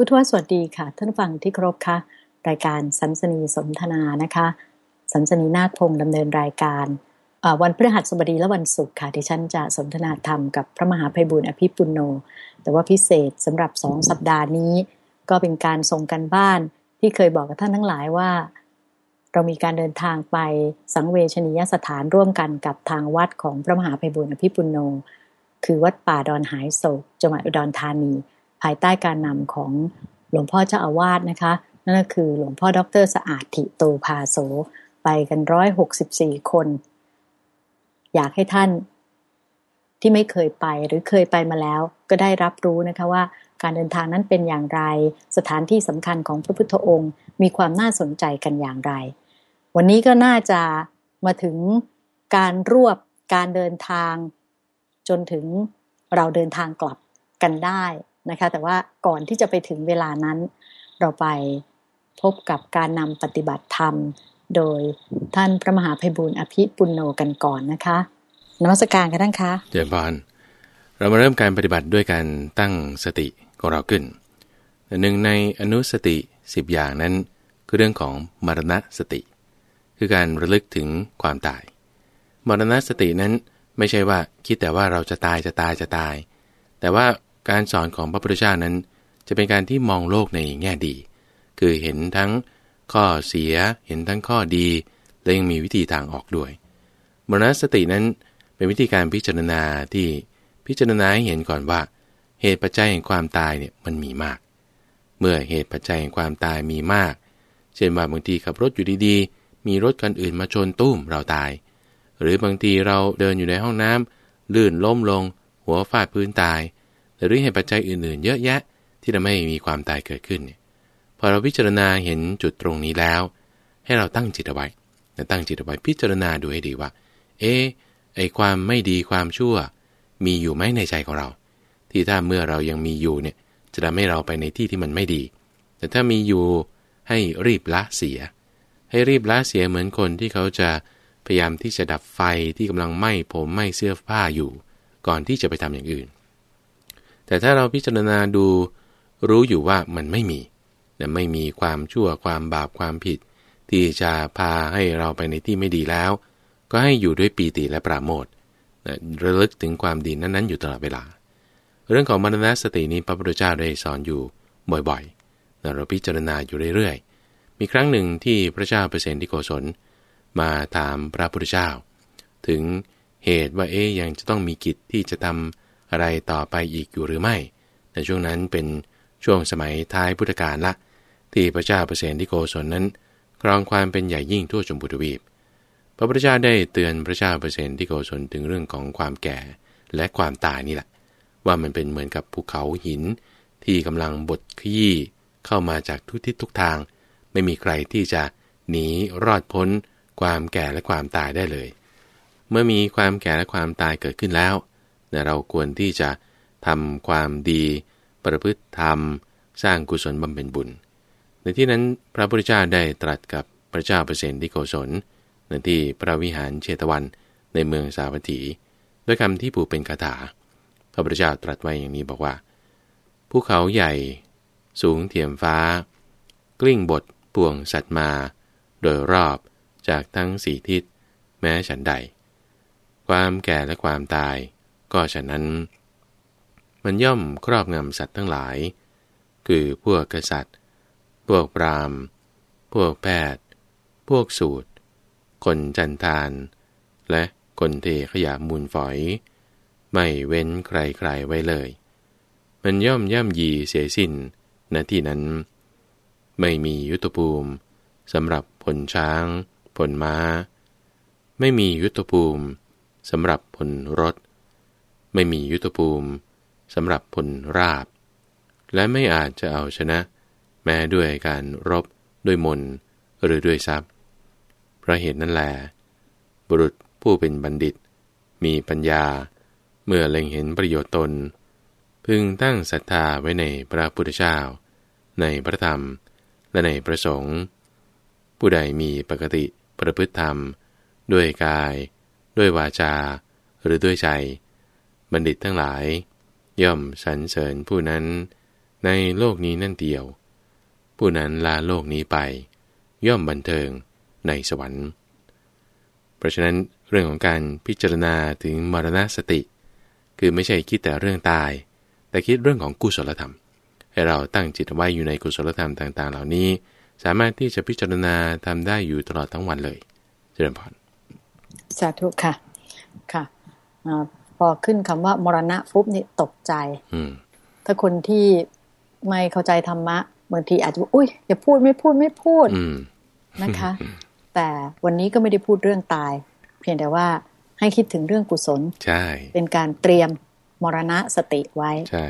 อุทวสวัสดีค่ะ ท่านฟังที่ครพค่ะ รายการสันสนีสนทนานะคะสันสนีนาคพงศ์ดำเนินรายการวันพฤหัสบดีและวันศุกร์ค่ะที่ฉันจะสนทนาธรรมกับพระมหาภัยบุญอภิปุโน แต่ว่าพิเศษสำหรับสองสัปดาห์นี้ ก็เป็นการส่งกันบ้านที่เคยบอกกับท่านทั้งหลายว่า เรามีการเดินทางไปสังเวชนียสถานร่วมกันกับทางวัดของพระมหาภัยบุญอภิปุโน คือวัดป่าดอนหายโศกจังหวัดอุดรธานี ภายใต้การนำของหลวงพ่อเจ้าอาวาสนะคะ นั่นก็คือหลวงพ่อดรสะอาดถิโตภาโสไปกันร้อยหกสิบสี่คน อยากให้ท่านที่ไม่เคยไปหรือเคยไปมาแล้วก็ได้รับรู้นะคะว่าการเดินทางนั้นเป็นอย่างไร สถานที่สำคัญของพระพุทธองค์ มีความน่าสนใจกันอย่างไร วันนี้ก็น่าจะมาถึงการรวบการเดินทาง จนถึงเราเดินทางกลับกันได้ นะคะ แต่ว่าก่อนที่จะไปถึงเวลานั้น เราไปพบกับการนำปฏิบัติธรรม โดยท่านพระมหาภัยบุญอภิปุณโญกันก่อนนะคะนมัสการกันท่านคะเจริญพรเรามาเริ่มการปฏิบัติด้วยการตั้งสติของเราขึ้นหนึ่งในอนุสติสิบอย่างนั้น คือเรื่องของมรณะสติ คือการระลึกถึงความตาย มรณะสตินั้นไม่ใช่ว่าคิดแต่ว่าเราจะตายจะตายจะตาย แต่ว่า การสอนของพระพุทธเจ้านั้น จะเป็นการที่มองโลกในแง่ดี คือเห็นทั้งข้อเสีย เห็นทั้งข้อดี และยังมีวิธีทางออกด้วยมรณสตินั้นเป็นวิธีการพิจารณาที่พิจารณาให้เห็นก่อนว่า เหตุปัจจัยแห่งความตายเนี่ยมันมีมาก เมื่อเหตุปัจจัยแห่งความตายมีมาก เช่นว่าบางทีขับรถอยู่ดีๆ มีรถคันอื่นมาชนตุ้มเราตาย หรือบางทีเราเดินอยู่ในห้องน้ำลื่นล้มลง หัวฟาดพื้นตาย หรือเหตุปัจจัยอื่นๆ เยอะแยะที่ทำให้มีความตายเกิดขึ้นพอเราพิจารณาเห็นจุดตรงนี้แล้ว ให้เราตั้งจิตเอาไว้ตั้งจิตเอาไว้พิจารณาดูให้ดีว่าเออไอความไม่ดีความชั่ว มีอยู่ไหมในใจของเรา ที่ถ้าเมื่อเรายังมีอยู่เนี่ยจะทำให้เราไปในที่ที่มันไม่ดี แต่ถ้ามีอยู่ให้รีบละเสีย ให้รีบละเสียเหมือนคนที่เขาจะพยายามที่จะดับไฟที่กำลังไหม้ผมไหม้เสื้อผ้าอยู่ ก่อนที่จะไปทำอย่างอื่น แต่ถ้าเราพิจารณาดูรู้อยู่ว่ามันไม่มีนะไม่มีความชั่วความบาปความผิด ที่จะพาให้เราไปในที่ไม่ดีแล้ว ก็ให้อยู่ด้วยปีติและปราโมทระลึกถึงความดีนั้นๆ อยู่ตลอดเวลา เรื่องของมรณสตินี้พระพุทธเจ้าได้สอนอยู่บ่อยๆเราพิจารณาอยู่เรื่อยๆ มีครั้งหนึ่งที่พระเจ้าเปรตที่โกศล มาถามพระพุทธเจ้า ถึงเหตุว่าเอ๊ยยังจะต้องมีกิจที่จะทำ อะไรต่อไปอีกอยู่หรือไม่ในช่วงนั้นเป็นช่วงสมัยท้ายพุทธกาลละ ที่พระเจ้าเปรตที่โกศลนั้นครองความเป็นใหญ่ยิ่งทั่วชมพูทวีป พระพุทธเจ้าได้เตือนพระเจ้าเปรตที่โกศลถึงเรื่องของความแก่และความตายนี่แหละ ว่ามันเป็นเหมือนกับภูเขาหิน ที่กำลังบดขยี้เข้ามาจากทุกทิศทุกทาง ไม่มีใครที่จะหนีรอดพ้น ความแก่และความตายได้เลย เมื่อมีความแก่และความตายเกิดขึ้นแล้ว เราควรที่จะทำความดี ประพฤติธรรม สร้างกุศลบำเพ็ญบุญ ในที่นั้นพระพุทธเจ้าได้ตรัสกับพระเจ้าเปรตที่โกศลในที่พระวิหารเชตวันในเมืองสาวัตถี ด้วยคำที่ผูเป็นคาถา พระพุทธเจ้าตรัสไว้อย่างนี้บอกว่า ภูเขาใหญ่ สูงเทียมฟ้า กลิ้งบทป่วงสัตว์มา โดยรอบจากทั้งสี่ทิศ แม้ฉันใด ความแก่และความตาย ก็ฉะนั้น มันย่อมครอบงำสัตว์ทั้งหลาย คือพวกกษัตริย์ พวกปรามพวกแพทย์ พวกสูตร คนจันทาน และคนเทขยะมูลฝอย ไม่เว้นใครๆไว้เลย มันย่อมย่ำยีเสียสิ้นณที่นั้น ไม่มียุทธภูมิสำหรับผลช้าง ผลม้า ไม่มียุทธภูมิสำหรับผลรถ ไม่มียุทธภูมิสำหรับผลราบ และไม่อาจจะเอาชนะ แม้ด้วยการรบด้วยมนหรือด้วยทรัพย์เพราะเหตุนั้นแหลบุรุษผู้เป็นบัณฑิต มีปัญญา เมื่อเล็งเห็นประโยชน์ตน พึงตั้งศรัทธาไว้ในพระพุทธเจ้า ในพระธรรม และในพระสงฆ์ผู้ใดมีปกติประพฤติธรรม ด้วยกาย ด้วยวาจา หรือด้วยใจ บัณฑิตทั้งหลาย ย่อมสรรเสริญผู้นั้นในโลกนี้นั่นเดียว ผู้นั้นลาโลกนี้ไป ย่อมบันเทิงในสวรรค์ เพราะฉะนั้นเรื่องของการพิจารณาถึงมรณสติ คือไม่ใช่คิดแต่เรื่องตาย แต่คิดเรื่องของกุศลธรรม ให้เราตั้งจิตไว้อยู่ในกุศลธรรมต่างๆ เหล่านี้ สามารถที่จะพิจารณาทำได้อยู่ตลอดทั้งวันเลย เจริญพรสาธุค่ะค่ะ พอขึ้นคำว่ามรณะฟุบนี่ตกใจอืมถ้าคนที่ไม่เข้าใจธรรมะบางทีอาจจะว่าอุ้ยอย่าพูดไม่พูดไม่พูดอืมนะคะ แต่วันนี้ก็ไม่ได้พูดเรื่องตาย เพียงแต่ว่าให้คิดถึงเรื่องกุศลใช่เป็นการเตรียมมรณะสติไว้ใช่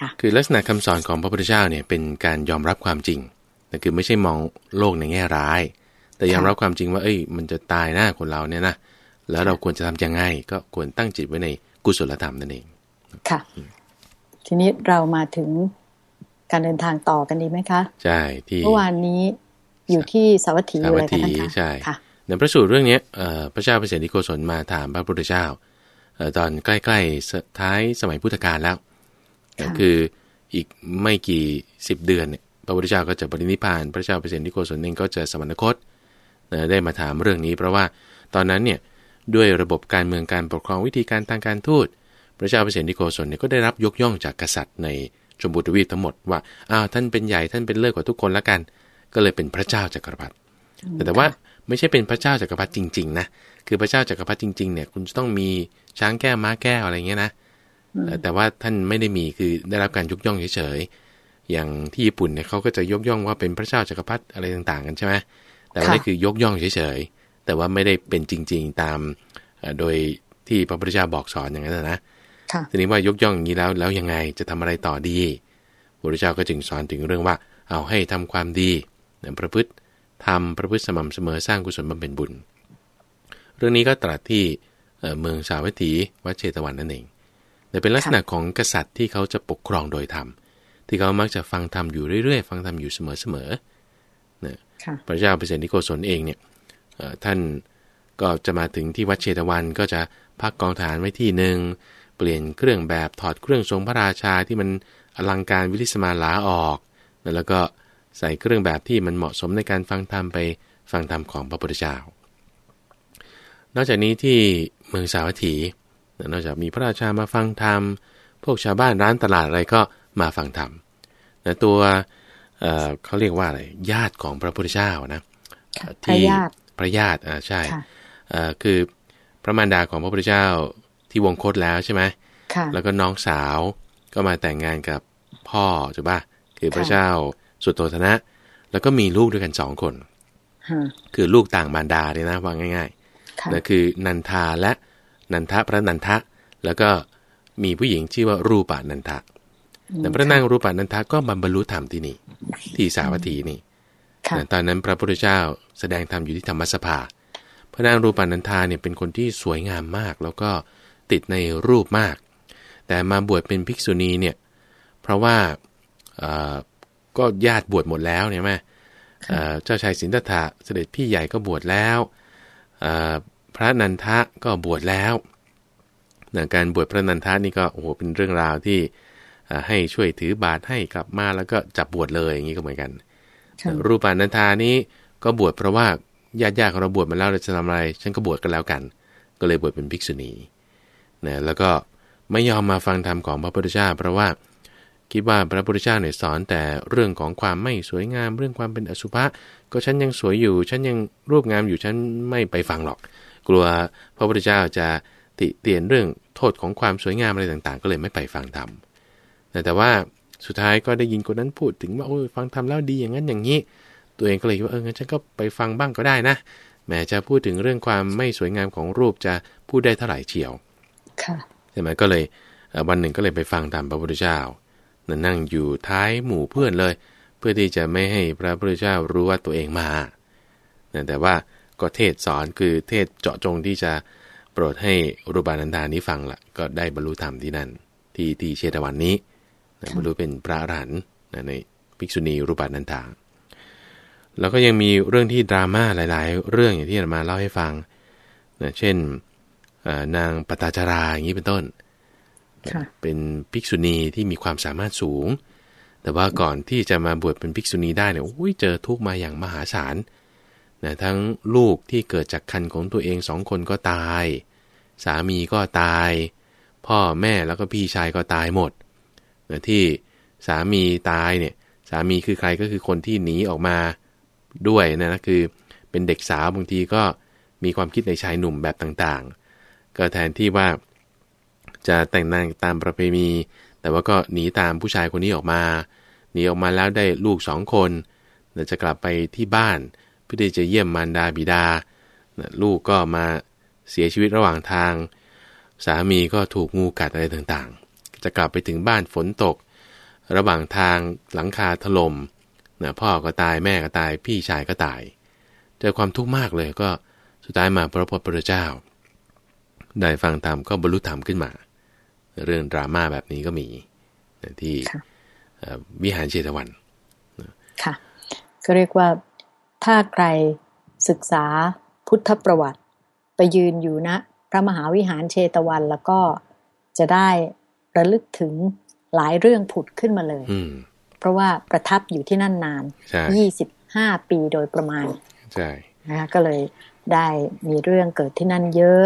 ค่ะคือลักษณะคำสอนของพระพุทธเจ้าเนี่ยเป็นการยอมรับความจริงแต่คือไม่ใช่มองโลกในแง่ร้าย แต่ยอมรับความจริงว่า เอ้ย มันจะตายหน้าคนเราเนี่ยนะ แล้วเราควรจะทำยังไง ก็ควรตั้งจิตไว้ในกุศลธรรมนั่นเอง ค่ะ ทีนี้เรามาถึงการเดินทางต่อกันดีไหมคะ ใช่ที่เมื่อวานนี้อยู่ที่สาวัตถีอยู่เลยค่ะท่านสาวัตถีคะใช่ค่ะในพระสูตรเรื่องเนี้ยเอ่อพระเจ้าเปรตที่โกศลมาถามพระพุทธเจ้าเอ่อตอนใกล้ๆสท้ายสมัยพุทธกาลแล้วค่ะคืออีกไม่กี่สิบเดือนเนี่ยพระพุทธเจ้าก็จะปรินิพพาน พระเจ้าเปรตที่โกศลเองก็จะสวรรคตเอ่อได้มาถามเรื่องนี้ เพราะว่าตอนนั้นเนี่ย ด้วยระบบการเมืองการปกครองวิธีการทางการทูต พระเจ้าเปรตที่โกศลเนี่ยก็ได้รับยกย่องจากกษัตริย์ในชมพูทวีปทั้งหมดว่าอ้าวท่านเป็นใหญ่ท่านเป็นเลิศกว่าทุกคนละกัน ก็เลยเป็นพระเจ้าจักรพรรดิแต่แต่ว่าไม่ใช่เป็นพระเจ้าจักรพรรดิจริงๆนะคือพระเจ้าจักรพรรดิจริงๆเนี่ยคุณจะต้องมีช้างแก้วม้าแก้วอะไรเงี้ยนะเอ่อแต่ว่าท่านไม่ได้มีคือได้รับการยกย่องเฉยๆอย่างที่ญี่ปุ่นเนี่ยเขาก็จะยกย่องว่าเป็นพระเจ้าจักรพรรดิอะไรต่างๆ กันใช่ไหมแต่ว่าค่ะนี่คือยกย่องเฉยๆ แต่ว่าไม่ได้เป็นจริง ๆตามเอ่อโดยที่พระพุทธเจ้าบอกสอนอย่างนั้นนะค่ะทีนี้ว่ายกย่องอย่างนี้แล้วแล้วยังไงจะทำอะไรต่อดีพระพุทธเจ้าก็จึงสอนถึงเรื่องว่า เอาให้ทำความดีนะประพฤติทำประพฤติสม่ำเสมอสร้างกุศลบำเพ็ญบุญ เรื่องนี้ก็ตรัสที่เอ่อเมืองสาวัตถีวัดเชตวันนั่นเองแต่เป็นลักษณะของกษัตริย์ที่เขาจะปกครองโดยธรรมที่เขามักจะฟังธรรมอยู่เรื่อยๆ ฟังธรรมอยู่เสมอๆนะค่ะพระเจ้าเปรตนิโกศลเองเนี่ยเอ่อ ท่านก็จะมาถึงที่วัดเชตวันก็จะพักกองฐานไว้ที่หนึ่งเปลี่ยนเครื่องแบบถอดเครื่องทรงพระราชาที่มันอลังการวิลิสมาลาออกแล้วก็ใส่เครื่องแบบที่มันเหมาะสมในการฟังธรรมไปฟังธรรมของพระพุทธเจ้านอกจากนี้ที่เมืองสาวัตถี นอกจากมีพระราชามาฟังธรรม พวกชาวบ้านร้านตลาดอะไรก็มาฟังธรรมนะตัวเเขาเรียกว่าอะไรญาติของพระพุทธเจ้านะที่ พระญาติพระญาติอ่าใช่ค่ะเอ่อคือพระมารดาของพระพุทธเจ้าที่วงคตแล้วใช่ไหมค่ะแล้วก็น้องสาวก็มาแต่งงานกับพ่อถูกป่ะคือพระค่ะเจ้าสุโธธนะ แล้วก็มีลูกด้วยกันสองคนฮะคือลูกต่างมารดาเลยนะว่าง่ายค่ะๆนั่นคือนันทาและนันทะพระนันทะ แล้วก็มีผู้หญิงชื่อว่ารูปานันทะแต่พระนางรูปานันทะก็บรรลุธรรมที่นี่ ที่สาวัตถีนี่ค่ะ ตอนนั้นพระพุทธเจ้าแสดงธรรมอยู่ที่ธรรมสภา พระนางรูปานันทาเนี่ยเป็นคนที่สวยงามมาก แล้วก็ติดในรูปมาก แต่มาบวชเป็นภิกษุณีเนี่ยเพราะว่าเอ่อก็ญาติบวชหมดแล้วเนี่ยไหมเอ่อเจ้าชายสินธัตถะเสด็จพี่ใหญ่ก็บวชแล้วเอ่อพระนันทะก็บวชแล้วนะการบวชพระนันทะนี่ก็โอ้โหเป็นเรื่องราวที่เอ่อให้ช่วยถือบาตรให้กลับมาแล้วก็จับบวชเลยอย่างนี้ก็เหมือนกันค่ะ รูปานันทานี้ก็บวชเพราะว่าญาติญาติของเราบวชมาแล้วเราจะทำอะไร ฉันก็บวชกันแล้วกัน ก็เลยบวชเป็นภิกษุณีนะแล้วก็ไม่ยอมมาฟังธรรมของพระพุทธเจ้า เพราะว่าคิดว่าพระพุทธเจ้าเนี่ยสอนแต่เรื่องของความไม่สวยงาม เรื่องความเป็นอสุภะก็ฉันยังสวยอยู่ ฉันยังรูปงามอยู่ฉันไม่ไปฟังหรอก กลัวพระพุทธเจ้าจะติเตียนเรื่องโทษของความสวยงามอะไรต่างๆ ก็เลยไม่ไปฟังธรรมแต่ว่า สุดท้ายก็ได้ยินคนนั้นพูดถึงว่าโอ้ยฟังธรรมแล้วดีอย่างนั้นอย่างนี้ ตัวเองก็เลยคิดว่าเอองั้นฉันก็ไปฟังบ้างก็ได้นะแหมจะพูดถึงเรื่องความไม่สวยงามของรูปจะพูดได้เท่าไหร่เชียวค่ะใช่ไหมก็เลยเอ่อวันหนึ่งก็เลยไปฟังตามพระพุทธเจ้านั่นนั่งอยู่ท้ายหมู่เพื่อนเลย เพื่อที่จะไม่ให้พระพุทธเจ้ารู้ว่าตัวเองมานะแต่ว่าก็เทศสอนคือเทศเจาะจงที่จะโปรดให้รูปานันทานี้ฟังละก็ได้บรรลุธรรมที่นั่น ที่ที่เชตวันนี้ นะบรรลุเป็นพระอรหันต์นะในภิกษุณีรูปานันทาแล้วก็ยังมีเรื่องที่ดราม่าหลาย ๆ เรื่องอย่างที่อาตมาเล่าให้ฟังนะเช่นเอ่อนางปตาจาราอย่างนี้เป็นต้นค่ะเป็นภิกษุณีที่มีความสามารถสูง แต่ว่าก่อนที่จะมาบวชเป็นภิกษุณีได้เนี่ยโอ้ยเจอทุกข์มาอย่างมหาศาลนะทั้งลูกที่เกิดจากคันของตัวเองสองคนก็ตาย สามีก็ตาย พ่อแม่แล้วก็พี่ชายก็ตายหมดนะ ที่สามีตายเนี่ยสามีคือใครก็คือคนที่หนีออกมาด้วยนะคือเป็นเด็กสาวบางทีก็มีความคิดในชายหนุ่มแบบต่างๆ ก็แทนที่ว่าจะแต่งงานตามประเพณี แต่ว่าก็หนีตามผู้ชายคนนี้ออกมา หนีออกมาแล้วได้ลูกสองคนจะกลับไปที่บ้านเพื่อที่จะเยี่ยมมารดาบิดา ลูกก็มาเสียชีวิตระหว่างทาง สามีก็ถูกงูกัดอะไรต่างๆ จะกลับไปถึงบ้านฝนตก ระหว่างทางหลังคาถลม่มนะพ่อก็ตายแม่ก็ตายพี่ชายก็ตาย เจอความทุกข์มากเลยก็สุดท้ายมาพระพุทธเจ้า ได้ฟังธรรมก็บรรลุธรรมขึ้นมา เรื่องดราม่าแบบนี้ก็มีที่วิหารเชตวันค่ะก็เรียกว่าถ้าใครศึกษาพุทธประวัติ ไปยืนอยู่ณนะพระมหาวิหารเชตวันแล้วก็จะได้ ระลึกถึงหลายเรื่องผุดขึ้นมาเลยเพราะว่าประทับอยู่ที่นั่นนานยี่สิบห้าปีโดยประมาณใช่นะคะก็เลยได้มีเรื่องเกิดที่นั่นเยอะ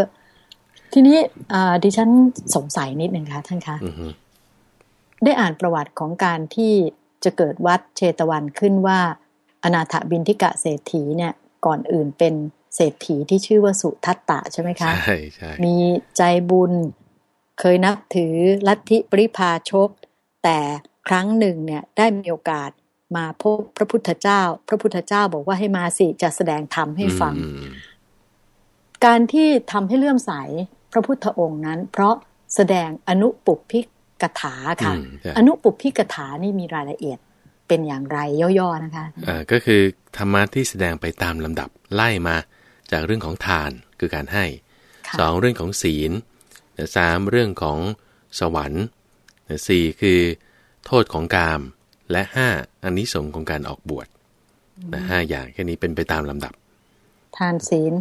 ทีนี้ดิฉันสงสัยนิดหนึ่งคะท่านคะได้อ่านประวัติของการที่จะเกิดวัดเชตวันขึ้นว่าอนาถบินทิกะเศรษฐีเนี่ยก่อนอื่นเป็นเศรษฐีที่ชื่อว่าสุทัตตะใช่ไหมคะใช่ใช่มีใจบุญ เคยนับถือลัทธิปริพาชก แต่ครั้งหนึ่งเนี่ยได้มีโอกาสมาพบพระพุทธเจ้า พระพุทธเจ้าบอกว่าให้มาสิจะแสดงธรรมให้ฟัง การที่ทำให้เลื่อมใสพระพุทธองค์นั้น เพราะแสดงอนุปุพิกถาค่ะ อนุปุพิกถานี่มีรายละเอียดเป็นอย่างไรย่อๆนะคะอ่าก็คือธรรมะที่แสดงไปตามลำดับไล่มาจากเรื่องของทานคือการให้สองเรื่องของศีล สามเรื่องของสวรรค์สี่คือโทษของกามและห้าอันนี้สงของการออกบวชนะห้าอย่างแค่นี้เป็นไปตามลำดับ ทานศีล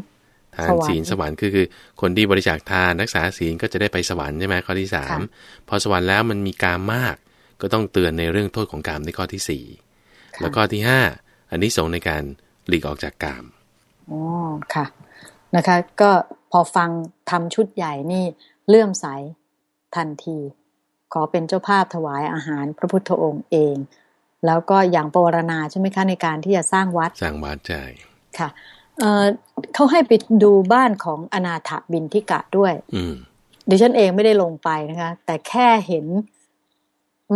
ทานศีลสวรรค์คือคือคนที่บริจาคทานรักษาศีลก็จะได้ไปสวรรค์ใช่ไหมข้อที่สามพอสวรรค์แล้วมันมีกามมาก ก็ต้องเตือนในเรื่องโทษของกามในข้อที่สี่แล้วก็ที่ห้าอันนี้สงในการหลีกออกจากกามอ๋อค่ะนะคะ ก็พอฟังทำชุดใหญ่นี่ เลื่อมใส ทันที ขอเป็นเจ้าภาพถวายอาหารพระพุทธองค์เอง แล้วก็อย่างปวารณาใช่ไหมคะในการที่จะสร้างวัด สร้างวัดใช่ค่ะเเขาให้ไปดูบ้านของอนาถบินทิกะด้วย อืดิฉันเองไม่ได้ลงไปนะคะ แต่แค่เห็น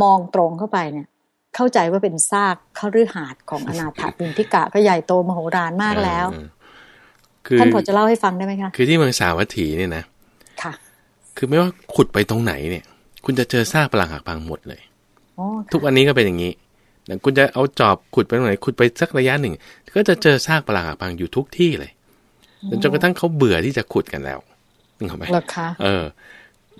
มองตรงเข้าไปเนี่ย เข้าใจว่าเป็นซากขรือหาดของอนาถบินทิกะก็ใหญ่โตมโหฬารมากแล้วท่านพอจะเล่าให้ฟังได้ไหมคะ คือที่เมืองสาวัตถีเนี่ยนะค่ะ คือไม่ว่าขุดไปตรงไหนเนี่ย คุณจะเจอซากปรังหักพังหมดเลยทุกวันนี้ก็เป็นอย่างนี้คุณจะเอาจอบขุดไปตรงไหนขุดไปสักระยะหนึ่ง ก็จะเจอซากปรังหักพังอยู่ทุกที่เลยจนกระทั่งเขาเบื่อที่จะขุดกันแล้วนึกออกไหมเออ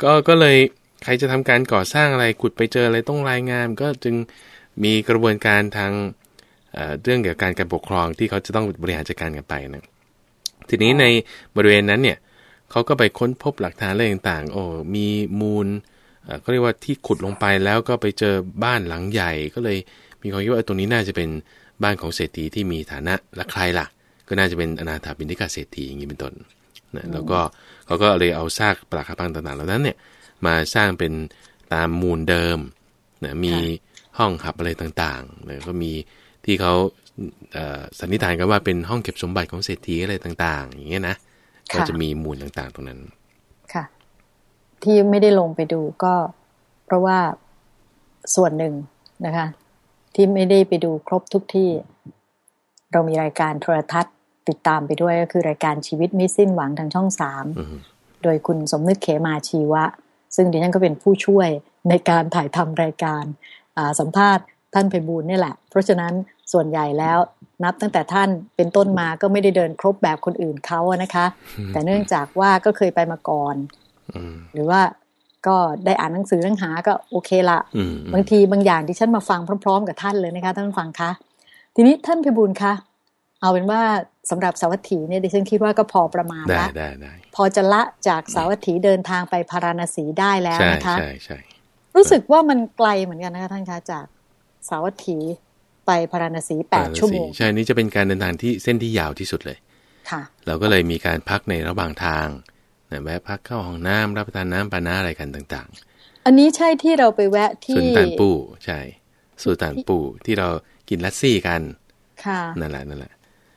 ก็ก็เลยใครจะทำการก่อสร้างอะไรขุดไปเจออะไรต้องรายงาน ก็จึงมีกระบวนการทางเรื่องเกี่ยวกับการการปกครองที่เขาจะต้องบริหารจัดการกันไปนะทีนี้ในบริเวณนั้นเนี่ย เขาก็ไปค้นพบหลักฐานอะไรต่างๆ โอ้มีมูลก็เรียกว่าที่ขุดลงไปแล้วก็ไปเจอบ้านหลังใหญ่ ก็เลยมีความคิดว่าตรงนี้น่าจะเป็นบ้านของเศรษฐีที่มีฐานะและใครล่ะ ก็น่าจะเป็นอนาถาบินิกาเศรษฐีอย่างนี้เป็นต้นนะแล้วก็เขาก็เลยเอาซากปรักหักพังต่างๆ เหล่านั้นเนี่ยมาสร้างเป็นตามมูลเดิมนะมีห้องหับอะไรต่างๆนะก็มีที่เขาสันนิษฐานกันว่าเป็นห้องเก็บสมบัติของเศรษฐีอะไรต่าง ๆ อย่างเงี้ยนะ ก็จะมีมูลต่างๆ ตรงนั้น ค่ะ ที่ไม่ได้ลงไปดูก็ เพราะว่าส่วนหนึ่งนะคะ ที่ไม่ได้ไปดูครบทุกที่ เรามีรายการโทรทัศน์ติดตามไปด้วยก็คือรายการชีวิตไม่สิ้นหวังทางช่องสามโดยคุณสมนึกเขมาชีวะ ซึ่งดิฉันก็เป็นผู้ช่วยในการถ่ายทำรายการสัมภาษณ์ท่านไพบูลนี่แหละ เพราะฉะนั้น ส่วนใหญ่แล้วนับตั้งแต่ท่านเป็นต้นมาก็ไม่ได้เดินครบแบบคนอื่นเขานะคะ แต่เนื่องจากว่าก็เคยไปมาก่อนหรือว่าก็ได้อ่านหนังสือหนังหาก็โอเคละบางทีบางอย่างที่ฉันมาฟังพร้อม ๆ กับท่านเลยนะคะท่านฟังคะทีนี้ท่านพิบูลคะเอาเป็นว่าสำหรับสาวัตถีเนี่ยดิฉันคิดว่าก็พอประมาณแล้วได้ได้พอจะละจากสาวัตถีเดินทางไปพาราณสีได้แล้วนะคะใช่ใช่รู้สึกว่ามันไกลเหมือนกันนะคะท่านคะจากสาวัตถี ไปพาราณสีแปดชั่วโมง ใช่ นี่จะเป็นการเดินทางที่เส้นที่ยาวที่สุดเลย ค่ะ เราก็เลยมีการพักในระหว่างทางนะแวะพักเข้าห้องน้ำรับประทานน้ำปานะอะไรกันต่างอันนี้ใช่ที่เราไปแวะๆที่สุลต่านปู่ใช่สุลต่านปู่ที่เรากินลัสซี่กัน ค่ะ นั่นแหละนั่นแหละ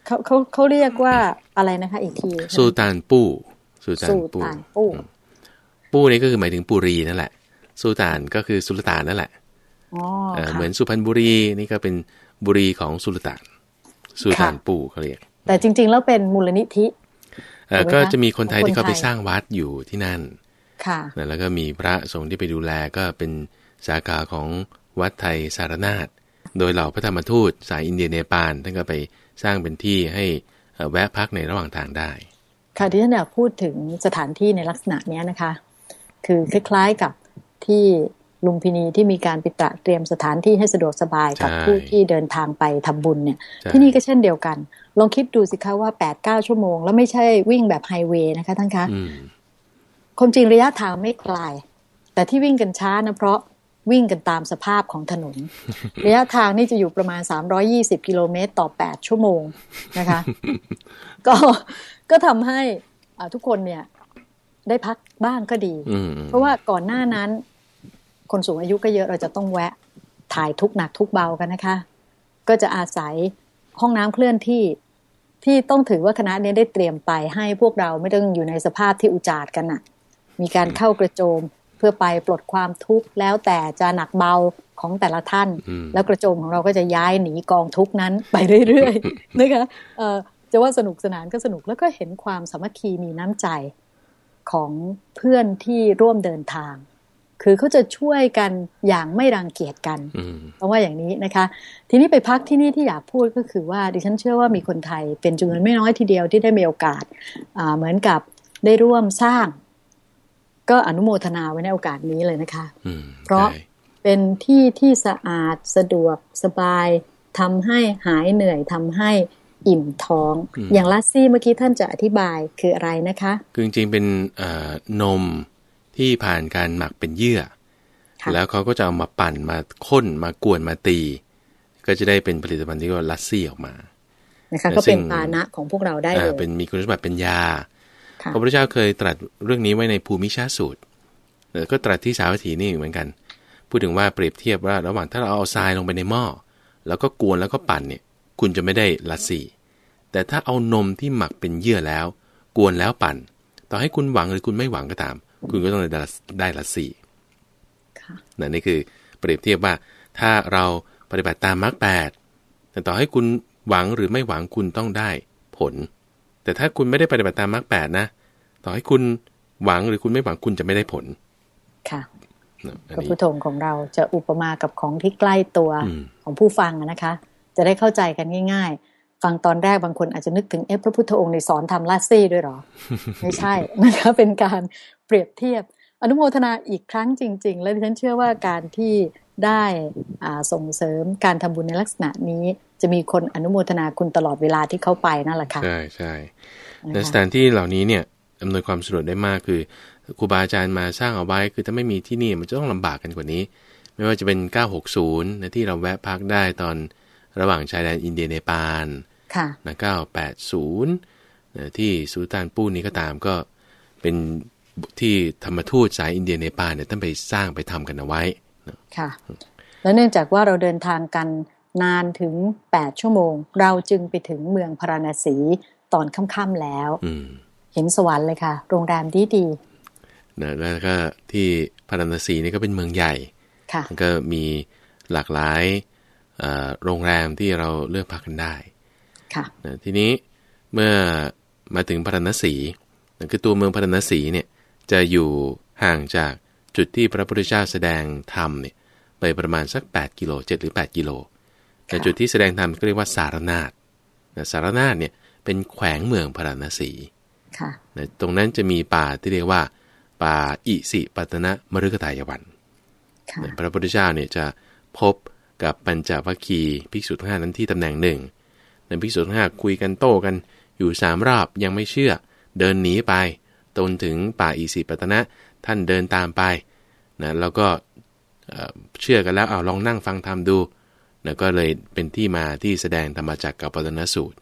เขาเขาเขาเรียกว่าอะไรนะคะอีกทีสุลต่านปู่สุลต่านสูปู่ตานปู้ปู่นี่ก็คือหมายถึงปุรีนั่นแหละสุลต่านก็คือสุลต่านนั่นแหละอ๋อ เอ่อค่ะเหมือนสุพรรณบุรีนี่ก็เป็นบุรีของสุลต่านสุลต่านค่ะปู่เขาเรียก แต่จริง ๆ แล้วเป็นมูลนิธิเอ่อถูกไหมก็คะจะมีคนไทยของคนที่เขาไปไทยสร้างวัดอยู่ที่นั่น ค่ะนะแล้วก็มีพระสงฆ์ที่ไปดูแลก็เป็นสาขาของวัดไทยสารนาฏ โดยเหล่าพระธรรมทูตสายอินเดียเนปาลท่านก็ไปสร้างเป็นที่ให้เอ่อแวะพักในระหว่างทางได้ ค่ะที่ฉันอยากพูดถึงสถานที่ในลักษณะเนี้ยนะคะ คือคล้ายๆกับที่ ลุมพินีที่มีการไปตระเตรียมสถานที่ให้สะดวกสบายกับใช่ผู้ที่เดินทางไปทำบุญเนี่ยใช่ที่นี่ก็เช่นเดียวกัน ลองคิดดูสิคะว่า8 9ชั่วโมง แล้วไม่ใช่วิ่งแบบไฮเวย์นะคะท่านคะอืมความจริงระยะทางไม่ไกลแต่ที่วิ่งกันช้านะเพราะวิ่งกันตามสภาพของถนน ระยะทางนี่จะอยู่ประมาณ 320 กิโลเมตรต่อ 8 ชั่วโมงนะคะ ก็ก็ทำให้อ่าทุกคนเนี่ย ได้พักบ้างก็ดีอืมเพราะว่าก่อนหน้านั้น คนสูงอายุก็เยอะเราจะต้องแวะถ่ายทุกหนักทุกเบากันนะคะ ก็จะอาศัยห้องน้ำเคลื่อนที่ที่ต้องถือว่าคณะเนี้ได้เตรียมไปให้พวกเราไม่ต้องอยู่ในสภาพที่อุจาดกันน่ะ มีการเข้ากระโจมเพื่อไปปลดความทุกข์แล้วแต่จะหนักเบาของแต่ละท่านอืมแล้วกระโจมของเราก็จะย้ายหนีกองทุกข์นั้นไปเรื่อยๆนะคะเอ่อจะว่าสนุกสนานก็สนุกแล้วก็เห็นความสามัคคีมีน้ำใจของเพื่อนที่ร่วมเดินทาง คือเขาจะช่วยกันอย่างไม่รังเกียจกันอืมต้องว่าอย่างนี้นะคะ ทีนี้ไปพักที่นี่ที่อยากพูดก็คือว่าดิฉันเชื่อว่ามีคนไทยเป็นจำนวนไม่น้อยทีเดียวที่ได้มีโอกาสอ่าเหมือนกับได้ร่วมสร้าง ก็อนุโมทนาไว้ในโอกาสนี้เลยนะคะอืมเพราะใช่เป็นที่ที่สะอาดสะดวกสบายทำให้หายเหนื่อยทำให้อิ่มท้อง อย่างลัสซี่เมื่อกี้ท่านจะอธิบายคืออะไรนะคะ คือจริงๆเป็นเอ่อนม ที่ผ่านการหมักเป็นเยื่อค่ะแล้วเขาก็จะเอามาปั่นมาข้นมากวนมาตี ก็จะได้เป็นผลิตภัณฑ์ที่เรียกว่าลัสซี่ออกมานะคะซึ่งก็เป็นปานะของพวกเราได้เลอ่ายเป็นมีคุณสมบัติเป็นยาค่ะพระพุทธเจ้าเคยตรัสเรื่องนี้ไว้ในภูมิชาสูตรเออก็ตรัสที่สาวัตถีนี่เหมือนกัน พูดถึงว่าเปรียบเทียบว่าระหว่างถ้าเราเอาทรายลงไปในหม้อแล้วก็กวนแล้วก็ปั่นเนี่ย คุณจะไม่ได้ลัสซี่แต่ถ้าเอานมที่หมักเป็นเยื่อแล้ว กวนแล้วปั่น ต่อให้คุณหวังหรือคุณไม่หวังก็ตาม คุณก็ต้องได้ลัสได้ลัสซี่ค่ะนั่นนี่คือเปรียบเทียบว่าถ้าเราปฏิบัติตามมรรคแปดแต่ต่อให้คุณหวังหรือไม่หวังคุณต้องได้ผล แต่ถ้าคุณไม่ได้ปฏิบัติตามมรรคแปดนะ ต่อให้คุณหวังหรือคุณไม่หวังคุณจะไม่ได้ผล ค่ะนะอันพระนี้พุทโธของเราจะอุปมากับของที่ใกล้ตัวอืมของผู้ฟังอะนะคะ จะได้เข้าใจกันง่าย ๆ ฟังตอนแรกบางคนอาจจะนึกถึงเอ๊ะพระพุทธองค์ในสอนทำลัสซี่ด้วยเหรอ ไม่ใช่นะคะเป็นการเปรียบเทียบ อนุโมทนาอีกครั้งจริง ๆ และดิฉันเชื่อว่าการที่ได้อ่าส่งเสริมการทำบุญในลักษณะนี้ จะมีคนอนุโมทนาคุณตลอดเวลาที่เขาไปนั่นแหละค่ะใช่ใช่นะคะในสถานที่เหล่านี้เนี่ยอำนวยความสะดวกได้มากคือครูบาอาจารย์มาสร้างเอาไว้ คือถ้าไม่มีที่นี่มันจะต้องลำบากกันกว่านี้ ไม่ว่าจะเป็น 960นะที่เราแวะพักได้ตอนระหว่างชายแดนอินเดียเนปาล ค่ะนะ980นะที่สุลต่านปู้นี้ก็ตามก็เป็นที่ธรรมทูตสายอินเดียเนปาลเนี่ยท่านไปสร้างไปทำกันเอาไว้นะค่ะ แล้วเนื่องจากว่าเราเดินทางกันนานถึง8ชั่วโมง เราจึงไปถึงเมืองพาราณสีตอนค่ำๆแล้วอืมเห็นสวรรค์เลยค่ะ โรงแรมดีดีนะแล้วก็ที่พาราณสีนี่ก็เป็นเมืองใหญ่ๆค่ะมันก็มีหลากหลายเอ่อโรงแรมที่เราเลือกพักกันได้ ค่ะนะทีนี้เมื่อมาถึงพาราณสีนะคือตัวเมืองพาราณสีเนี่ยจะอยู่ห่างจากจุดที่พระพุทธเจ้าแสดงธรรมเนี่ยไปประมาณสัก 8 กิโล7หรือ 8 กิโลแต่จุดที่แสดงธรรมก็เรียกว่าสารนาฏนะสารนาฏเนี่ยเป็นแขวงเมืองพาราณสีค่ะนะตรงนั้นจะมีป่าที่เรียกว่า ป่าอิสิปตนะมฤคทายวันค่ะพระพุทธเจ้าเนี่ยจะพบกับปัญจวัคคีย์ภิกษุทั้งห้านั้นที่ตำแหน่งหนึ่ง ในภิกษุทั้งห้าคุยกันโต้กันอยู่สามรอบยังไม่เชื่อ เดินหนีไปจนถึงป่าอิสิปตนะ ท่านเดินตามไปนะแล้วก็เอ่อเชื่อกันแล้วเอาลองนั่งฟังธรรมดูแล้วก็เลยเป็นที่มาที่แสดงธรรมจักรกับปตนสูตร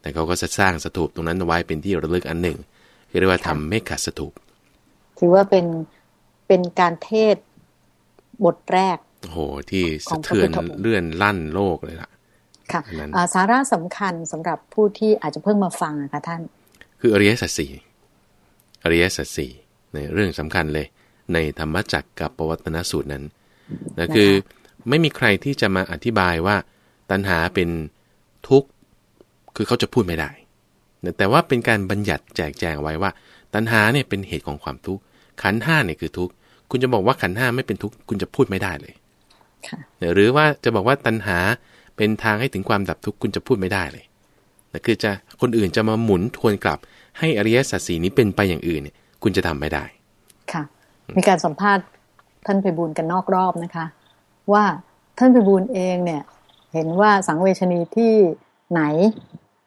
แต่เขาก็จะสร้างสถูปตรงนั้นไว้เป็นที่ระลึกอันหนึ่งเรียกว่าทำเมฆสถูป ถือว่าเป็นเป็นการเทศบทแรกโอ้โหที่สะเทือนเลื่อนลั่นโลกเลยล่ะ ค่ะสาระสำคัญสำหรับผู้ที่อาจจะเพิ่งมาฟังนะคะท่าน คืออริยสัจสี่อริยสัจสี่ในเรื่องสำคัญเลย ในธรรมจักรกับปวัตนสูตรนั้นนะคือไม่มีใครที่จะมาอธิบายว่า ตัณหาเป็นทุกข์คือเขาจะพูดไม่ได้ แต่ว่าเป็นการบัญญัติแจกแจงไว้ว่า ตัณหาเนี่ยเป็นเหตุของความทุกข์ขันห้าเนี่ยคือทุกข์คุณจะบอกว่าขันห้าไม่เป็นทุกข์คุณจะพูดไม่ได้เลยหรือว่าจะบอกว่าตัณหา เป็นทางให้ถึงความดับทุกข์คุณจะพูดไม่ได้เลยนะคือจะคนอื่นจะมาหมุนทวนกลับ ให้อริยสัจสีนี้เป็นไปอย่างอื่นเนี่ยคุณจะทำไม่ได้ ค่ะ มีการสัมภาษณ์ท่านไปบูลกันนอกรอบนะคะ ว่าท่านไปบูลเองเนี่ย เห็นว่าสังเวชนีที่ไหน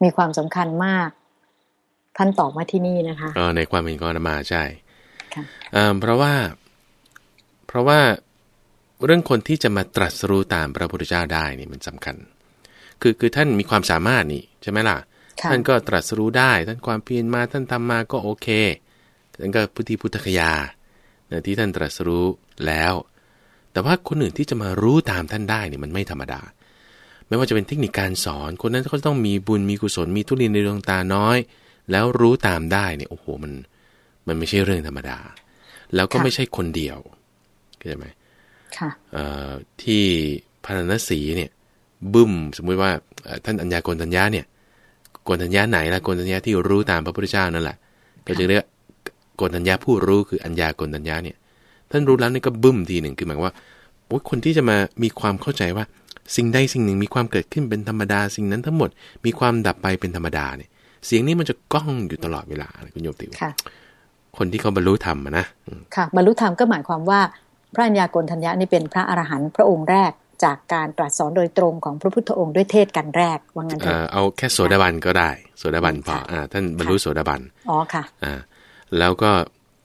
มีความสำคัญมาก ท่านตอบมาที่นี่นะคะอ๋อในความเห็นกอนมาใช่ค่ะเพราะว่า เพราะว่า เรื่องคนที่จะมาตรัสรู้ตามพระพุทธเจ้าได้นี่มันสำคัญ คือคือท่านมีความสามารถนี่ใช่ไหมล่ะ ท่านก็ตรัสรู้ได้ ท่านความเพียรมาท่านทำมาก็โอเคท่านก็พุทธิพุทธคยาที่ท่านตรัสรู้แล้ว แต่ว่าคนอื่นที่จะมารู้ตามท่านได้นี่มันไม่ธรรมดา ไม่ว่าจะเป็นเทคนิคการสอน คนนั้นก็ต้องมีบุญมีกุศลมีทุลีนในดวงตาน้อย แล้วรู้ตามได้เนี่ยโอ้โหมันมันไม่ใช่เรื่องธรรมดา แล้วก็ไม่ใช่คนเดียวเข้าใจไหม ที่พระนศีเนี่ยบึ้มสมมุติว่าท่านอัญญาโกณทัญญาเนี่ยโกณทัญญาไหนละโกณทัญญาที่รู้ตามพระพุทธเจ้านั่นแหละก็จะเรียกโกณทัญญาผู้รู้คืออัญญาโกณทัญญาเนี่ย ท่านรู้แล้วนี่ก็บึ้มทีหนึ่งคือหมายว่าโอ้คนที่จะมามีความเข้าใจว่า สิ่งใดสิ่งหนึ่งมีความเกิดขึ้นเป็นธรรมดา สิ่งนั้นทั้งหมดมีความดับไปเป็นธรรมดาเนี่ย เสียงนี้มันจะก้องอยู่ตลอดเวลาคุณโยมติวคนที่เขาบรรลุธรรมนะค่ะบรรลุธรรมก็หมายความว่า พระัญญาโกณทัญญานี่เป็นพระอรหันต์พระองค์แรกจากการตรัสสอนโดยตรงของพระพุทธองค์ด้วยเทศกันแรกว่างั้นเถอะเอาแค่โสดาบันก็ได้โสดาบันพออ่าท่านบรรลุโสดาบันอ๋อค่ะอ่าแล้วก็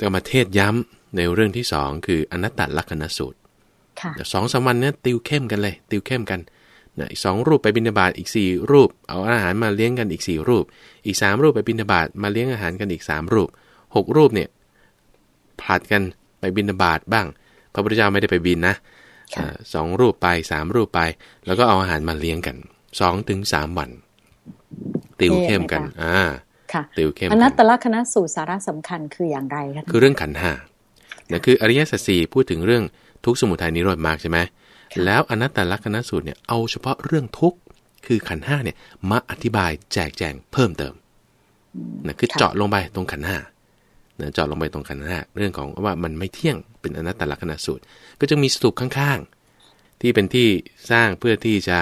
จะมาเทศย้ำในเรื่องที่สองคืออนัตตลักษณสูตรสองสามวันเนี้ยติวเข้มกันเลย ติวเข้มกันนะอีกสองรูปไปบิณฑบาตอีกสี่รูป เอาอาหารมาเลี้ยงกันอีกสี่รูป อีกสามรูปไปบิณฑบาตมาเลี้ยงอาหารกันอีกสามรูปหกรูปเนี่ยผลัดกันไปบิณฑบาตบ้าง พระพุทธเจ้าไม่ได้ไปบินนะสองรูปไปสามรูปไป แล้วก็เอาอาหารมาเลี้ยงกันสองถึงสามวัน ติวเข้มกัน อ่าติวเข้มอนัตตลกณะสูตรสาระสำคัญคืออย่างไรคะคือเรื่องขันห้านี่คืออริยสัจสี่พูดถึงเรื่องทุกสมุทัยนิโรธมากใช่ไหมแล้วอนัตตลกณะสูตรเนี่ยเอาเฉพาะเรื่องทุกคือขันห้าเนี่ยมาอธิบายแจกแจงเพิ่มเติมนะคือเจาะลงไปตรงขันห้า นะเจาะลงไปตรงขันห้าเรื่องของว่ามันไม่เที่ยงเป็นอนัตตลักษณะสูตร ก็จะมีสตุปข้างๆ ที่เป็นที่สร้างเพื่อที่จะ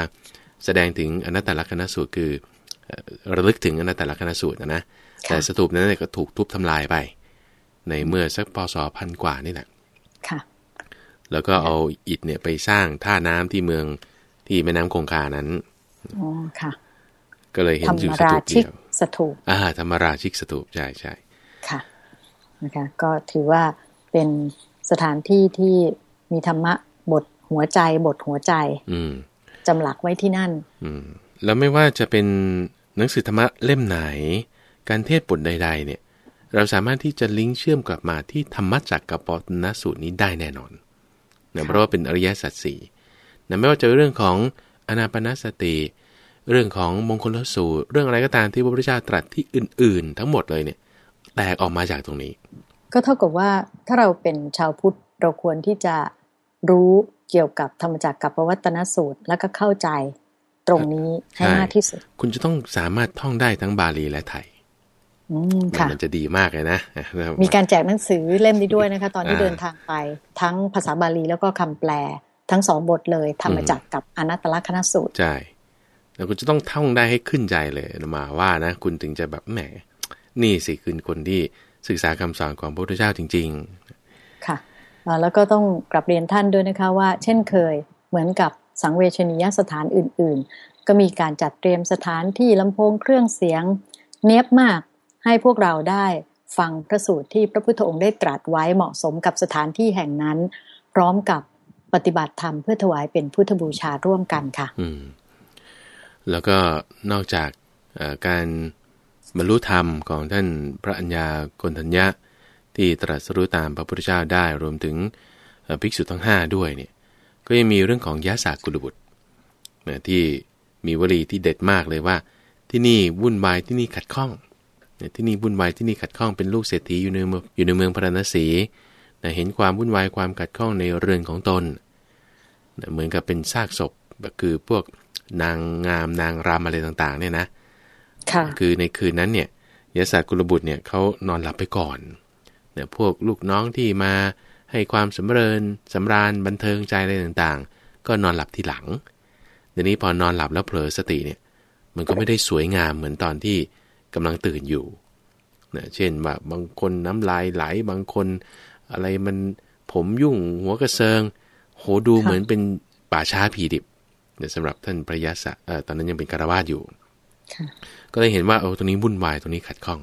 แสดงถึงอนัตตลักษณะสูตร คือระลึกถึงอนัตตลักษณะสูตรนะนะแต่สตุปนั้นก็ถูกทุบทำลายไป ในเมื่อสักปศพันกว่านี่แหละค่ะ แล้วก็เอาอิฐเนี่ยไปสร้างท่าน้ำที่เมืองที่แม่น้ำคงคานั้นอ๋อค่ะ ก็เลยเห็นอยู่สตุปเดียวสถูปอ่าธรรมราชิกสถูปใช่ใช่ค่ะ นะคะ ก็ถือว่าเป็นสถานที่ที่มีธรรมะบทหัวใจบทหัวใจ อืจำหลักไว้ที่นั่น อืมแล้วไม่ว่าจะเป็นหนังสือธรรมะเล่มไหน การเทศบทใด ๆ เนี่ย เราสามารถที่จะลิงก์เชื่อมกลับมาที่ธรรมะจักกับปตนสูตรนี้ได้แน่นอนนะเพราะว่าเป็นอริยสัจสี่นะไม่ว่าจะเรื่องของอนาปนาสติ เรื่องของมงคลสูตร เรื่องอะไรก็ตามที่พระพุทธเจ้าตรัสที่อื่น ๆ ทั้งหมดเลยเนี่ย แตกออกมาจากตรงนี้ ก็เท่ากับว่าถ้าเราเป็นชาวพุทธเราควรที่จะรู้เกี่ยวกับธรรมจักรกับปวัตนสูตร แล้วก็เข้าใจตรงนี้ให้มากที่สุด คุณจะต้องสามารถท่องได้ทั้งบาลีและไทยมันจะดีมากเลยนะ มีการแจกหนังสือเล่มนี้ด้วยนะคะ ตอนที่เดินทางไป ทั้งภาษาบาลีแล้วก็คำแปล ทั้งสองบทเลยธรรมจักรกับอนัตตลกนสูตรใช่แล้วคุณจะต้องท่องได้ให้ขึ้นใจเลยมาว่านะ คุณถึงจะแบบแหม นี่สิคือคนที่ศึกษาคำสอนของพระพุทธเจ้าจริง ๆ ค่ะแล้วก็ต้องกลับเรียนท่านด้วยนะคะว่า เช่นเคยเหมือนกับสังเวชนียสถานอื่น ๆ ก็มีการจัดเตรียมสถานที่ลำโพงเครื่องเสียง เนียบมากให้พวกเราได้ฟังพระสูตรที่พระพุทธองค์ได้ตรัสไว้เหมาะสมกับสถานที่แห่งนั้น พร้อมกับปฏิบัติธรรมเพื่อถวายเป็นพุทธบูชาร่วมกันค่ะอืมแล้วก็นอกจากการ บรรลุธรรมของท่านพระัญญาโกนทัญญะ ที่ตรัสรู้ตามพระพุทธเจ้าได้รวมถึงภิกษุทั้ง 5 ด้วยเนี่ยก็ยังมีเรื่องของยะสากุลบุตรที่มีวลีที่เด็ดมากเลยว่า ที่นี่วุ่นวายที่นี่ขัดข้องที่นี่วุ่นวายที่นี่ขัดข้องเป็นลูกเศรษฐีอยู่ในเมืองอยู่ในเมืองพระนศีเห็นความวุ่นวายความขัดข้องในเรือนของตนเหมือนกับเป็นซากศพแบบคือพวกนางงามนางรำอะไรต่างๆเนี่ยนะ คือในคืนนั้นเนี่ยยศกุลบุตรเนี่ยเขานอนหลับไปก่อนเนี่ยพวกลูกน้องที่มาให้ความสำเริญสำราญบันเทิงใจอะไรต่างๆ ก็นอนหลับที่หลังเดี๋ยวนี้พอนอนหลับแล้วเผลอสติเนี่ย มันก็ไม่ได้สวยงามเหมือนตอนที่กำลังตื่นอยู่นะเช่นว่าบางคนน้ำลายไหลบางคนอะไรมันผมยุ่งหัวกระเซิง โหดูเหมือนเป็นป่าช้าผีดิบเนี่ยสำหรับท่านพระยศเอ่อตอนนั้นยังเป็นคารวาสอยู่ ก็เลยเห็นว่าเออตรงนี้วุ่นวายตรงนี้ขัดข้อง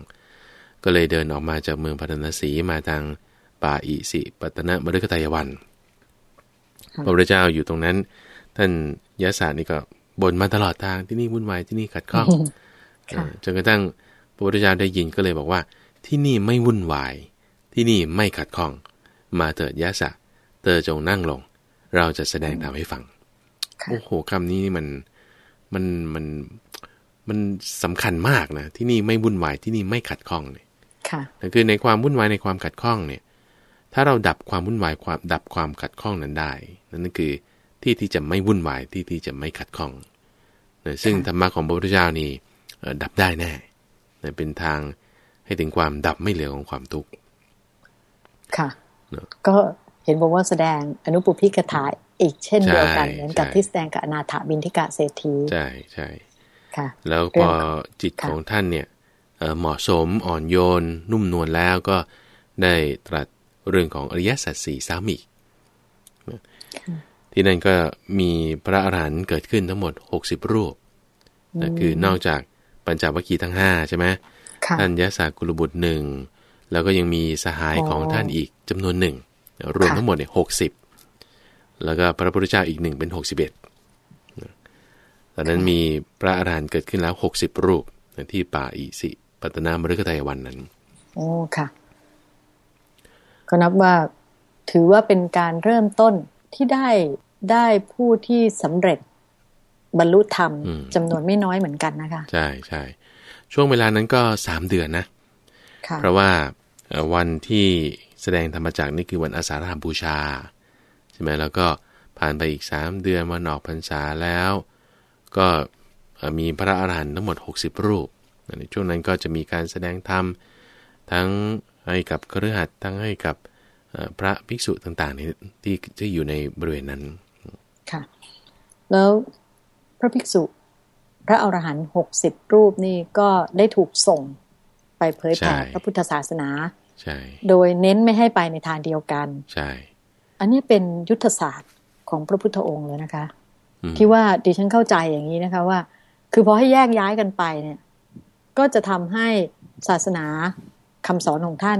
ก็เลยเดินออกมาจากเมืองพัฒนศีมาทางป่าอิสิปัตนะมฤคตายวัน พระพุทธเจ้าอยู่ตรงนั้น ท่านยะสานี่ก็บ่นมาตลอดทางที่นี่วุ่นวายที่นี่ขัดข้องจนกระทั่งพระพุทธเจ้าได้ยินก็เลยบอกว่า ที่นี่ไม่วุ่นวาย ที่นี่ไม่ขัดข้อง มาเถิดยะสะเตอจงนั่งลง เราจะแสดงธรรมให้ฟัง โอ้โหคำนี้มันมันมัน มันสำคัญมากนะที่นี่ไม่วุ่นวายที่นี่ไม่ขัดข้องเนี่ยค่ะคือในความวุ่นวายในความขัดข้องเนี่ย ถ้าเราดับความวุ่นวายความดับความขัดข้องนั้นได้ นั่นคือที่ที่จะไม่วุ่นวายที่ที่จะไม่ขัดข้องซึ่งธรรมะของพระพุทธเจ้านี่ดับได้แน่เป็นทางให้ถึงความดับไม่เหลือของความทุกข์ค่ะก็เห็นบอกว่าแสดงอนุปุพิกถาอีกเช่นเดียวกันเหมือนกับที่แสดงกับอนาถบินทิกะเศรษฐีใช่ใช่ แล้วพอจิตของท่านเนี่ยเหมาะสมอ่อนโยน นุ่มนวลแล้วก็ได้ตรัสเรื่องของอริยสัจสี่สามีที่นั่นก็มีพระอรหันต์เกิดขึ้นทั้งหมดหกสิบรูปนะคือนอกจากปัญจวัคคีย์ทั้งห้าใช่ไหมท่านยะสากุลบุตรหนึ่งแล้วก็ยังมีสหายของท่านอีกจำนวนหนึ่งรวมทั้งหมดเนี่ยหกสิบแล้วก็พระพุทธเจ้าอีกหนึ่งเป็นหกสิบเอ็ดต อนนั้นมีพระอรหันต์เกิดขึ้นแล้วหกสิบรูปที่ป่าอิสิปัตนามฤคทายวันนั้น โอ้ค่ะ ก็นับว่าถือว่าเป็นการเริ่มต้นที่ได้ได้ผู้ที่สำเร็จบรรลุธรรมจำนวนไม่น้อยเหมือนกันนะคะ ใช่ใช่ช่วงเวลานั้นก็สามเดือนนะเพราะว่าวันที่แสดงธรรมจักนี่คือวันอาสาฬหบูชา ใช่ไหมแล้วก็ผ่านไปอีกสามเดือนวันออกพรรษาแล้ว ก็มีพระอาหารหันต์ทั้งหมด 60 รูป ในช่วงนั้นก็จะมีการแสดงธรรมทั้งให้กับครือขัดทั้งให้กับพระภิกษุต่างๆที่ที่อยู่ในบริเวณนั้น ค่ะ แล้วพระภิกษุ พระอรหันต์หกสิบรูปนี่ก็ได้ถูกส่งไปเผยแผ่พระพุทธศาสนาใช่โดยเน้นไม่ให้ไปในทางเดียวกัน ใช่ อันนี้เป็นยุทธศาสตร์ของพระพุทธองค์เลยนะคะ ที่ว่าดิฉันเข้าใจอย่างนี้นะคะว่า คือพอให้แยกย้ายกันไปเนี่ย ก็จะทำให้ศาสนาคำสอนของท่าน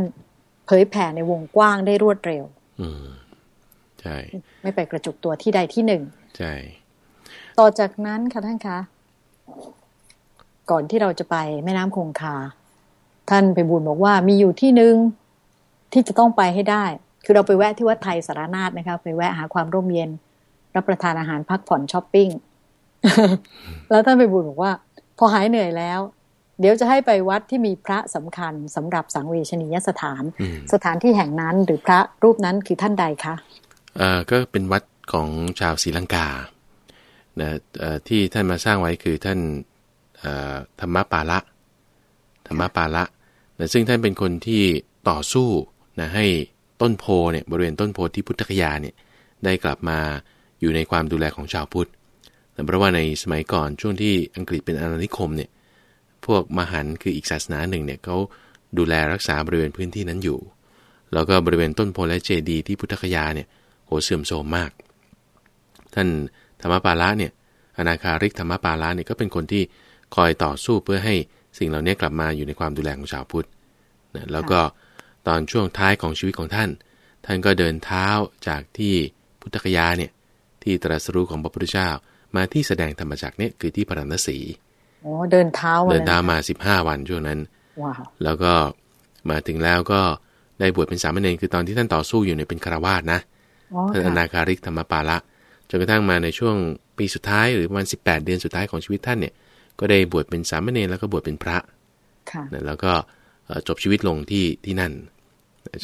เผยแผ่ในวงกว้างได้รวดเร็ว อืมใช่ไม่ไปกระจุกตัวที่ใดที่หนึ่งใช่ต่อจากนั้นค่ะท่านคะ ก่อนที่เราจะไปแม่น้ำคงคา ท่านไปบูลบอกว่ามีอยู่ที่หนึ่งที่จะต้องไปให้ได้ คือเราไปแวะที่วัดไทยสารนาฏนะคะไปแวะหาความร่มเย็น รับประทานอาหารพักผ่อนช้อปปิ้ง แล้วท่านไปบูลบอกว่า พอหายเหนื่อยแล้ว เดี๋ยวจะให้ไปวัดที่มีพระสำคัญสำหรับสังเวชนียสถาน สถานที่แห่งนั้นหรือพระรูปนั้นคือท่านใดคะเอ่อก็เป็นวัดของชาวศรีลังกานะที่ท่านมาสร้างไว้คือท่านธรรมปาละธรรมปาละนะซึ่งท่านเป็นคนที่ต่อสู้นะให้ต้นโพเนี่ยบริเวณต้นโพที่พุทธคยาเนี่ยได้กลับมา อยู่ในความดูแลของชาวพุทธแต่เพราะว่าในสมัยก่อนช่วงที่อังกฤษเป็นอาณานิคมเนี่ยพวกมหันคืออีกศาสนาหนึ่งเนี่ยเขาดูแลรักษาบริเวณพื้นที่นั้นอยู่ แล้วก็บริเวณต้นโพและเจดีที่พุทธคยาเนี่ยโหเสื่อมโทรมมาก ท่านธรรมปาละเนี่ยอนาคาริกธรรมปาละเนี่ยก็เป็นคนที่คอยต่อสู้เพื่อให้สิ่งเหล่านี้กลับมาอยู่ในความดูแลของชาวพุทธนะแล้วก็ตอนช่วงท้ายของชีวิตของท่าน ท่านก็เดินเท้าจากที่พุทธคยาเนี่ย ที่ตรัสรู้ของพระพุทธเจ้า มาที่แสดงธรรมจักเนี่ยคือที่พระนศีอ๋อเดินเท้าเดินเท้ามาสิบห้าวันช่วงนั้นว้าวแล้วก็มาถึงแล้วก็ได้บวชเป็นสามเณรคือตอนที่ท่านต่อสู้อยู่เนี่ยเป็นคารวาสนะท่านอนาคาริกธรรมปาละจนกระทั่งมาในช่วงปีสุดท้ายหรือประมาณสิบแปดเดือนสุดท้ายของชีวิตท่านเนี่ย ก็ได้บวชเป็นสามเณรแล้วก็บวชเป็นพระแล้วก็จบชีวิตลงที่ที่นั่น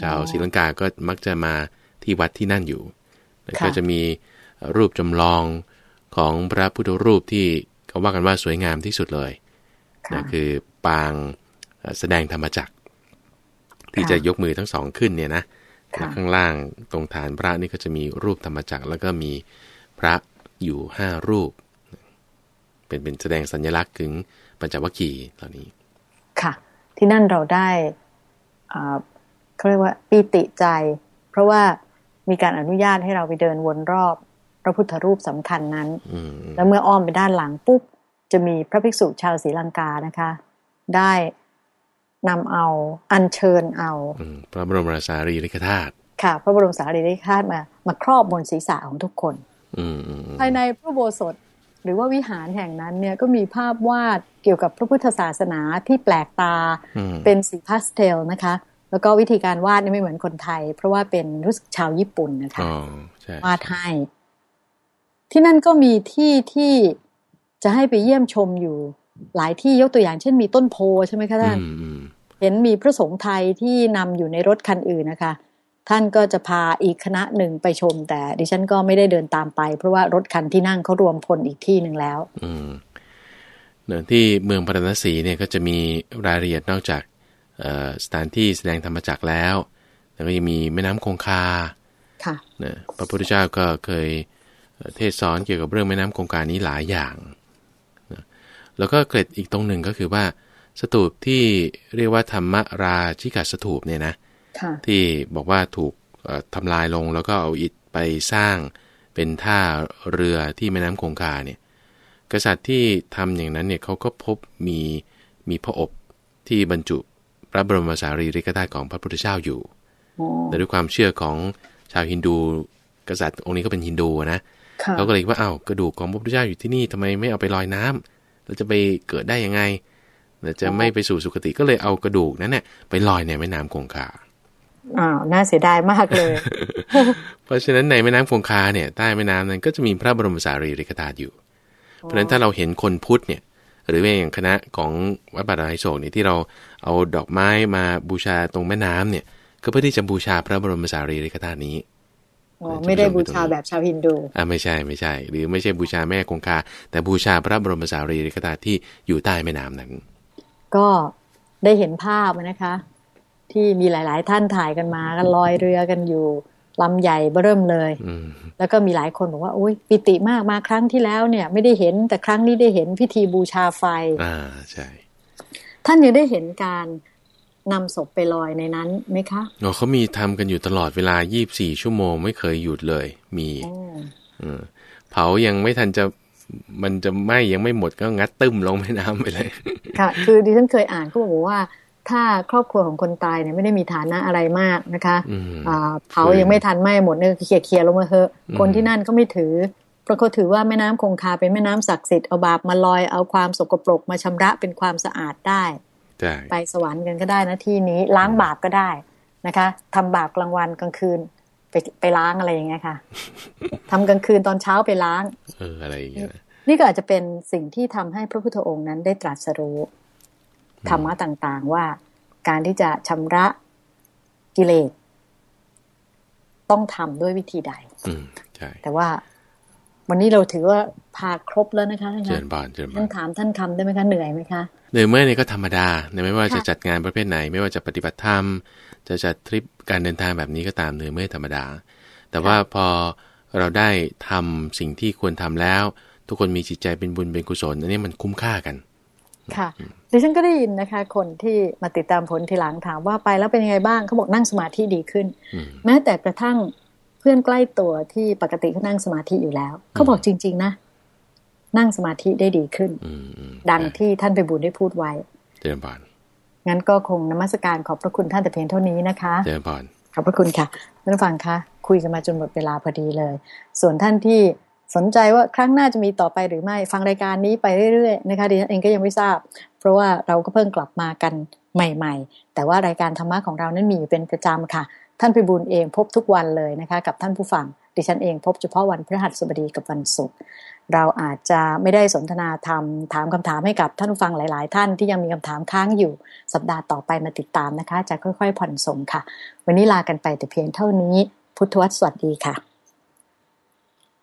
ชาวศรีลังกาก็มักจะมาที่วัดที่นั่นอยู่ ก็จะมี รูปจำลองของพระพุทธรูปที่เขาว่ากันว่าสวยงามที่สุดเลยนะคือปางแสดงธรรมจักร ที่จะยกมือทั้งสองขึ้นเนี่ยนะข้างล่างตรงฐานพระนี่ก็จะมีรูปธรรมจักร แล้วก็มีพระอยู่ห้ารูป เป็นเป็นแสดงสัญลักษณ์ถึงปัญจวัคคีย์เหล่านี้ ค่ะ ที่นั่นเราได้เขาเรียกว่าปีติใจ เพราะว่ามีการอนุญาตให้เราไปเดินวนรอบ พระพุทธรูปสำคัญนั้น แล้วเมื่ออ้อมไปด้านหลังปุ๊บจะมีพระภิกษุชาวศรีลังกานะคะ ได้นำเอาอัญเชิญเอาพระบรมราชารีริกธาตุค่ะ พระบรมสารีริกธาตุมามาครอบบนศีรษะของทุกคนภายในพระโบสถหรือว่าวิหารแห่งนั้นเนี่ยก็มีภาพวาดเกี่ยวกับพระพุทธศาสนาที่แปลกตาเป็นสีพาสเทลนะคะ แล้วก็วิธีการวาดนี่ไม่เหมือนคนไทย เพราะว่าเป็นรู้สึกชาวญี่ปุ่นนะคะวาดให้ ที่นั่นก็มีที่ที่จะให้ไปเยี่ยมชมอยู่ หลายที่ยกตัวอย่างเช่นมีต้นโพใช่ไหมคะท่านเห็นมีพระสงฆ์ไทยที่นำอยู่ในรถคันอื่นนะคะ ท่านก็จะพาอีกคณะหนึ่งไปชม แต่ดิฉันก็ไม่ได้เดินตามไป เพราะว่ารถคันที่นั่งเขารวมพลอีกที่หนึ่งแล้ว อืมเนื่องที่เมืองพระนศีเนี่ยก็จะมีรายละเอียดนอกจากสถานที่แสดงธรรมจักรแล้ว แล้วก็ยังมีแม่น้ำคงคาค่ะนะพระพุทธเจ้าก็เคย เทศสอนเกี่ยวกับเรื่องแม่น้ำคงคานี้หลายอย่างนะแล้วก็เกิดอีกตรงหนึ่งก็คือว่า สถูปที่เรียกว่าธรรมราชิกาสถูปเนี่ยนะที่บอกว่าถูกทำลายลงแล้วก็เอาอิฐไปสร้างเป็นท่าเรือที่แม่น้ำคงคาเนี่ยกษัตริย์ที่ทำอย่างนั้นเนี่ยเขาก็พบมีมีพระอบที่บรรจุพระบรมสารีริกธาตุของพระพุทธเจ้าอยู่แต่ด้วยความเชื่อของชาวฮินดู กษัตริย์องค์นี้ก็เป็นฮินดูนะ เขาก็เลยว่าเอา้ากระดูกของพระพุทธเจ้าอยู่ที่นี่ทำไมไม่เอาไปลอยน้ำเราจะไปเกิดได้ยังไงจะไม่ไปสู่สุคติก็เลยเอากระดูกนั้นเนี่ยไปลอยในแม่น้ำคงคาอ้าวน่าเสียดายมากเลย เพราะฉะนั้นในแม่น้ำคงคาเนี่ยใต้แม่น้ำนั้นก็จะมีพระบรมสารีริกธาตุอยู่ เพราะฉะนั้นถ้าเราเห็นคนพุทธเนี่ย หรือว่าอย่างคณะของวัดบาราไฮโศกเนี่ยที่เราเอาดอกไม้มาบูชาตรงแม่น้ำเนี่ย ก็เพื่อที่จะบูชาพระบรมสารีริกธาตุนี้ ไม่ได้บูชาแบบชาวฮินดูอ่าไม่ใช่ไม่ใช่ หรือไม่ใช่บูชาแม่คงคา แต่บูชาพระบรมสารีริกธาตุที่อยู่ใต้แม่น้ำนั้น ก็ได้เห็นภาพนะคะ ที่มีหลาย ๆ ท่านถ่ายกันมากันลอยเรือกันอยู่ลำใหญ่เบิ่มเลยแล้วก็มีหลายคนบอกว่าโอ้ยปิติมากมาครั้งที่แล้วเนี่ย ไม่ได้เห็นแต่ครั้งนี้ได้เห็นพิธีบูชาไฟ อ่าใช่ ท่านยังได้เห็นการ นำศพไปลอยในนั้นไหมคะอ๋อเขามีทำกันอยู่ตลอดเวลายี่บสี่ชั่วโมงไม่เคยหยุดเลย มีเผายังไม่ทันจะมันจะไหมยังไม่หมดก็งัดตึ้มลงแม่น้ำไปเลย ค่ะ คือดิฉันเคยอ่านเขาบอกว่า ถ้าครอบครัวของคนตายเนี่ยไม่ได้มีฐานะอะไรมากนะคะเผายังไม่ทันไหมหมดเนี่ยเคลียร์เคลียร์ลงมาเถอะ คนที่นั่นก็ไม่ถือเพราะเขาถือว่าแม่น้ำคงคาเป็นแม่น้ำศักดิ์สิทธิ์เอาบาปมาลอยเอาความสกปรกมาชำระเป็นความสะอาดได้ ไปสวรรค์กันก็ได้นะที่นี้ล้างบาปก็ได้นะคะทำบาปกลางวันกลางคืนไปไปล้างอะไรอย่างเงี้ยค่ะทำกลางคืนตอนเช้าไปล้าง เอออะไรอย่างเงี้ยนี่ก็อาจจะเป็นสิ่งที่ทำให้พระพุทธองค์นั้นได้ตรัสรู้ธรรมะต่างๆว่าการที่จะชำระกิเลสต้องทำด้วยวิธีใด อืมใช่แต่ว่าวันนี้เราถือว่าพาครบแล้วนะคะท่านเจริญบานเจริญบานท่านถามท่านคำได้ไหมคะเหนื่อยไหมคะ เหนื่อยเมื่อนี่ก็ธรรมดาไม่ว่าจะจัดงานประเภทไหน ไม่ว่าจะปฏิบัติธรรม จะจัดทริปการเดินทางแบบนี้ก็ตามเหนื่อยเมื่อธรรมดา แต่ว่าพอเราได้ทำสิ่งที่ควรทำแล้ว ทุกคนมีจิตใจเป็นบุญเป็นกุศลอันนี้มันคุ้มค่ากันค่ะดิฉันก็ได้ยินนะคะ คนที่มาติดตามผลทีหลังถามว่าไปแล้วเป็นยังไงบ้างเขาบอกนั่งสมาธิดีขึ้น แม้แต่กระทั่งเพื่อนใกล้ตัวที่ปกติเขานั่งสมาธิอยู่แล้วเขาบอกจริง ๆ นะ นั่งสมาธิได้ดีขึ้น ดังที่ท่านไปบุญได้พูดไว้เจริญพรงั้นก็คงนมัสการขอบพระคุณท่านแต่เพียงเท่านี้นะคะเจริญพรขอบพระคุณค่ะท่านฟังคะคุยกันมาจนหมดเวลาพอดีเลย ส่วนท่านที่สนใจว่าครั้งหน้าจะมีต่อไปหรือไม่ฟังรายการนี้ไปเรื่อยๆนะคะดิฉันเองก็ยังไม่ทราบ เพราะว่าเราก็เพิ่งกลับมากันใหม่ ๆ แต่ว่ารายการธรรมะของเรานั้นมีอยู่เป็นประจำค่ะ ท่านพิบูลเองพบทุกวันเลยนะคะ กับท่านผู้ฟังดิฉันเองพบเฉพาะวันพฤหัสบดีกับวันศุกร์ เราอาจจะไม่ได้สนทนาธรรมถามคำถามให้กับท่านผู้ฟังหลาย ๆ ท่านที่ยังมีคำถามค้างอยู่สัปดาห์ต่อไปมาติดตามนะคะ จะค่อย ๆ ผ่อนสมค่ะ วันนี้ลากันไปแต่เพียงเท่านี้ พุทธวัตรสวัสดีค่ะ